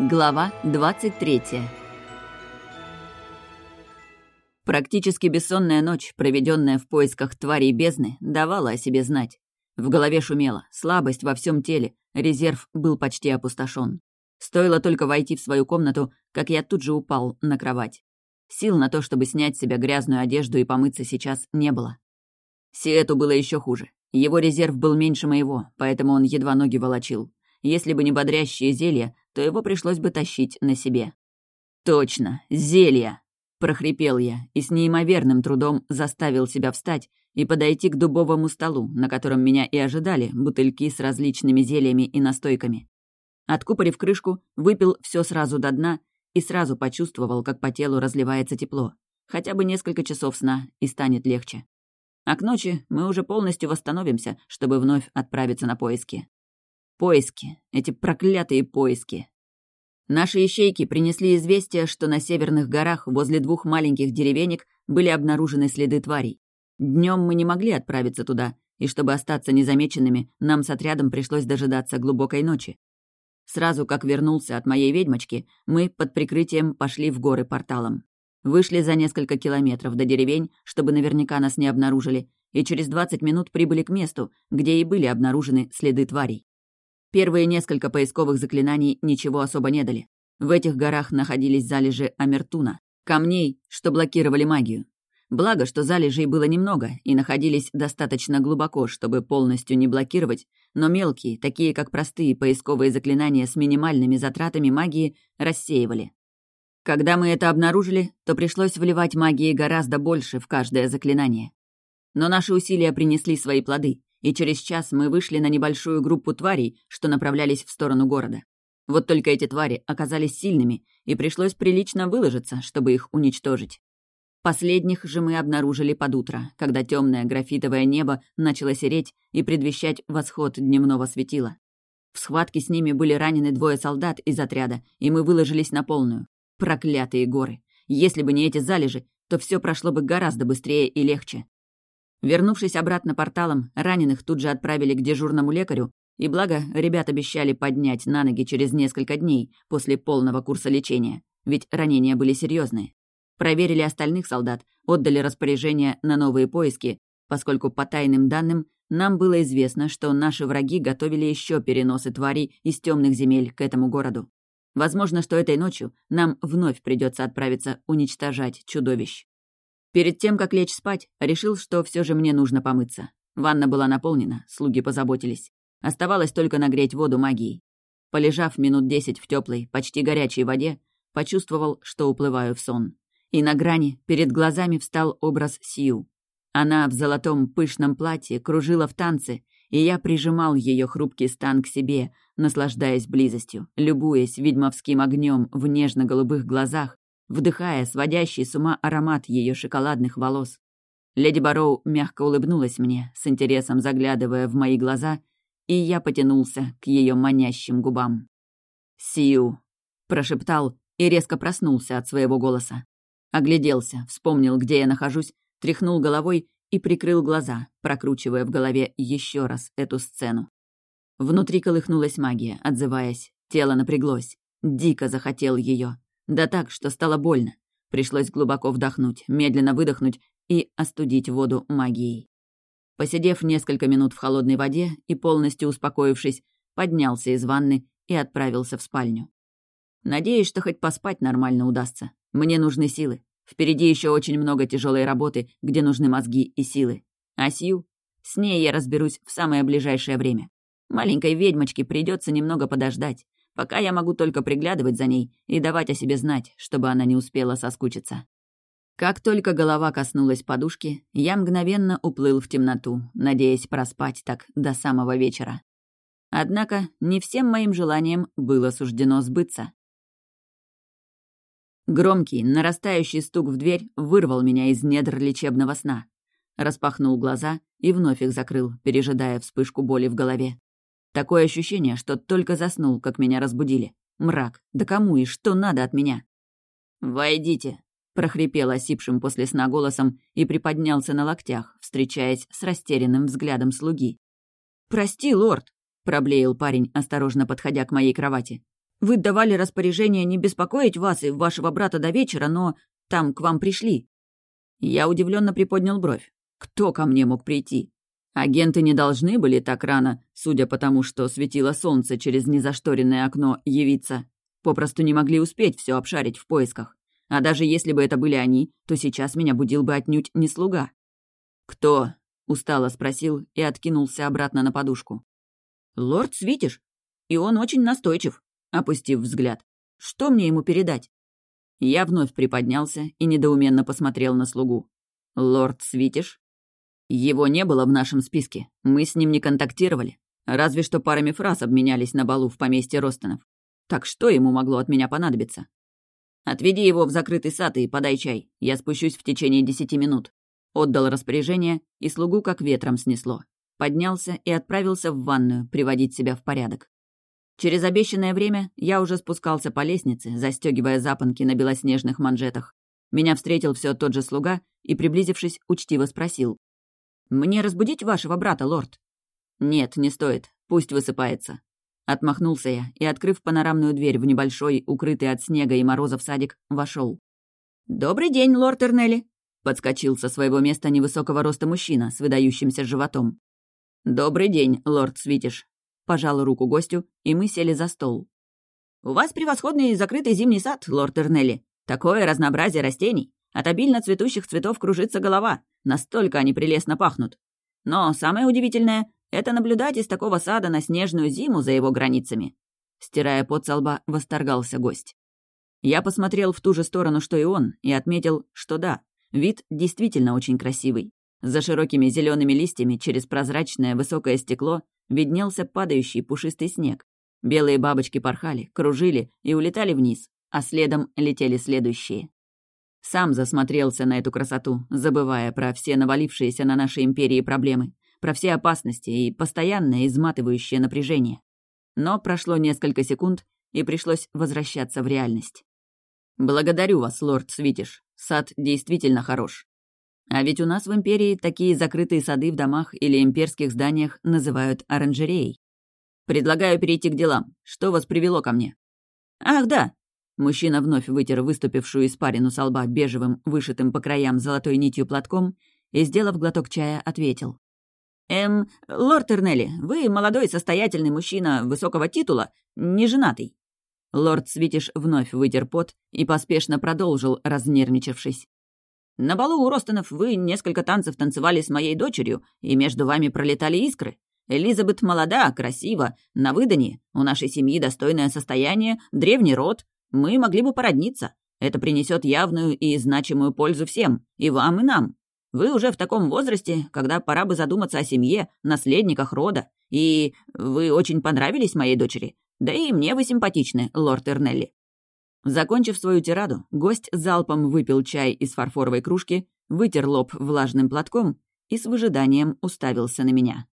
Глава 23 Практически бессонная ночь, проведенная в поисках тварей бездны, давала о себе знать. В голове шумело, слабость во всем теле, резерв был почти опустошен. Стоило только войти в свою комнату, как я тут же упал на кровать. Сил на то, чтобы снять с себя грязную одежду и помыться сейчас, не было. Сиэту было еще хуже. Его резерв был меньше моего, поэтому он едва ноги волочил. Если бы не бодрящие зелья, то его пришлось бы тащить на себе. «Точно, зелья!» — прохрипел я и с неимоверным трудом заставил себя встать и подойти к дубовому столу, на котором меня и ожидали бутыльки с различными зельями и настойками. Откупорив крышку, выпил все сразу до дна и сразу почувствовал, как по телу разливается тепло. Хотя бы несколько часов сна, и станет легче. А к ночи мы уже полностью восстановимся, чтобы вновь отправиться на поиски. Поиски. Эти проклятые поиски. Наши ищейки принесли известие, что на северных горах возле двух маленьких деревенек были обнаружены следы тварей. Днем мы не могли отправиться туда, и чтобы остаться незамеченными, нам с отрядом пришлось дожидаться глубокой ночи. Сразу как вернулся от моей ведьмочки, мы под прикрытием пошли в горы порталом. Вышли за несколько километров до деревень, чтобы наверняка нас не обнаружили, и через 20 минут прибыли к месту, где и были обнаружены следы тварей. Первые несколько поисковых заклинаний ничего особо не дали. В этих горах находились залежи амертуна, камней, что блокировали магию. Благо, что залежей было немного и находились достаточно глубоко, чтобы полностью не блокировать, но мелкие, такие как простые поисковые заклинания с минимальными затратами магии, рассеивали. Когда мы это обнаружили, то пришлось вливать магии гораздо больше в каждое заклинание. Но наши усилия принесли свои плоды и через час мы вышли на небольшую группу тварей, что направлялись в сторону города. Вот только эти твари оказались сильными, и пришлось прилично выложиться, чтобы их уничтожить. Последних же мы обнаружили под утро, когда темное графитовое небо начало сереть и предвещать восход дневного светила. В схватке с ними были ранены двое солдат из отряда, и мы выложились на полную. Проклятые горы! Если бы не эти залежи, то все прошло бы гораздо быстрее и легче. Вернувшись обратно порталом, раненых тут же отправили к дежурному лекарю, и благо ребят обещали поднять на ноги через несколько дней после полного курса лечения, ведь ранения были серьезные. Проверили остальных солдат, отдали распоряжение на новые поиски, поскольку по тайным данным нам было известно, что наши враги готовили еще переносы тварей из темных земель к этому городу. Возможно, что этой ночью нам вновь придется отправиться уничтожать чудовищ. Перед тем, как лечь спать, решил, что все же мне нужно помыться. Ванна была наполнена, слуги позаботились. Оставалось только нагреть воду магией. Полежав минут десять в теплой, почти горячей воде, почувствовал, что уплываю в сон. И на грани перед глазами встал образ Сью. Она в золотом пышном платье кружила в танце, и я прижимал ее хрупкий стан к себе, наслаждаясь близостью, любуясь ведьмовским огнем в нежно-голубых глазах вдыхая сводящий с ума аромат ее шоколадных волос. Леди Бароу мягко улыбнулась мне, с интересом заглядывая в мои глаза, и я потянулся к ее манящим губам. «Сиу!» — прошептал и резко проснулся от своего голоса. Огляделся, вспомнил, где я нахожусь, тряхнул головой и прикрыл глаза, прокручивая в голове еще раз эту сцену. Внутри колыхнулась магия, отзываясь. Тело напряглось. Дико захотел ее. Да так, что стало больно. Пришлось глубоко вдохнуть, медленно выдохнуть и остудить воду магией. Посидев несколько минут в холодной воде и полностью успокоившись, поднялся из ванны и отправился в спальню. Надеюсь, что хоть поспать нормально удастся. Мне нужны силы. Впереди еще очень много тяжелой работы, где нужны мозги и силы. А Сью? С ней я разберусь в самое ближайшее время. Маленькой ведьмочке придется немного подождать. Пока я могу только приглядывать за ней и давать о себе знать, чтобы она не успела соскучиться. Как только голова коснулась подушки, я мгновенно уплыл в темноту, надеясь проспать так до самого вечера. Однако не всем моим желаниям было суждено сбыться. Громкий, нарастающий стук в дверь вырвал меня из недр лечебного сна. Распахнул глаза и вновь их закрыл, пережидая вспышку боли в голове. Такое ощущение, что только заснул, как меня разбудили. Мрак. Да кому и что надо от меня? «Войдите», — прохрипел осипшим после сна голосом и приподнялся на локтях, встречаясь с растерянным взглядом слуги. «Прости, лорд», — проблеял парень, осторожно подходя к моей кровати. Вы давали распоряжение не беспокоить вас и вашего брата до вечера, но там к вам пришли». Я удивленно приподнял бровь. Кто ко мне мог прийти? Агенты не должны были так рано, судя по тому, что светило солнце через незашторенное окно, явиться. Попросту не могли успеть все обшарить в поисках. А даже если бы это были они, то сейчас меня будил бы отнюдь не слуга. «Кто?» — устало спросил и откинулся обратно на подушку. «Лорд Свитиш. И он очень настойчив», — опустив взгляд. «Что мне ему передать?» Я вновь приподнялся и недоуменно посмотрел на слугу. «Лорд Свитиш?» «Его не было в нашем списке. Мы с ним не контактировали. Разве что парами фраз обменялись на балу в поместье Ростонов. Так что ему могло от меня понадобиться? «Отведи его в закрытый сад и подай чай. Я спущусь в течение десяти минут». Отдал распоряжение, и слугу как ветром снесло. Поднялся и отправился в ванную приводить себя в порядок. Через обещанное время я уже спускался по лестнице, застегивая запонки на белоснежных манжетах. Меня встретил все тот же слуга и, приблизившись, учтиво спросил. «Мне разбудить вашего брата, лорд?» «Нет, не стоит. Пусть высыпается. Отмахнулся я и, открыв панорамную дверь в небольшой, укрытый от снега и морозов садик, вошел. «Добрый день, лорд Эрнелли!» — подскочил со своего места невысокого роста мужчина с выдающимся животом. «Добрый день, лорд Свитиш!» — пожал руку гостю, и мы сели за стол. «У вас превосходный закрытый зимний сад, лорд Эрнелли. Такое разнообразие растений. От обильно цветущих цветов кружится голова. Настолько они прелестно пахнут. Но самое удивительное это наблюдать из такого сада на снежную зиму за его границами. Стирая пот со лба, восторгался гость. Я посмотрел в ту же сторону, что и он, и отметил, что да, вид действительно очень красивый. За широкими зелеными листьями через прозрачное высокое стекло виднелся падающий пушистый снег. Белые бабочки порхали, кружили и улетали вниз, а следом летели следующие. Сам засмотрелся на эту красоту, забывая про все навалившиеся на нашей империи проблемы про все опасности и постоянное изматывающее напряжение. Но прошло несколько секунд, и пришлось возвращаться в реальность. «Благодарю вас, лорд Свитиш. Сад действительно хорош. А ведь у нас в Империи такие закрытые сады в домах или имперских зданиях называют оранжереей. Предлагаю перейти к делам. Что вас привело ко мне?» «Ах, да!» Мужчина вновь вытер выступившую испарину со лба бежевым, вышитым по краям золотой нитью платком и, сделав глоток чая, ответил. «Эм, лорд Тернелли, вы молодой состоятельный мужчина высокого титула, не женатый». Лорд Свитиш вновь вытер пот и поспешно продолжил, разнервничавшись. «На балу у Ростонов вы несколько танцев танцевали с моей дочерью, и между вами пролетали искры. Элизабет молода, красива, на выданье, у нашей семьи достойное состояние, древний род. Мы могли бы породниться. Это принесет явную и значимую пользу всем, и вам, и нам. Вы уже в таком возрасте, когда пора бы задуматься о семье, наследниках рода. И вы очень понравились моей дочери. Да и мне вы симпатичны, лорд Эрнелли». Закончив свою тираду, гость залпом выпил чай из фарфоровой кружки, вытер лоб влажным платком и с выжиданием уставился на меня.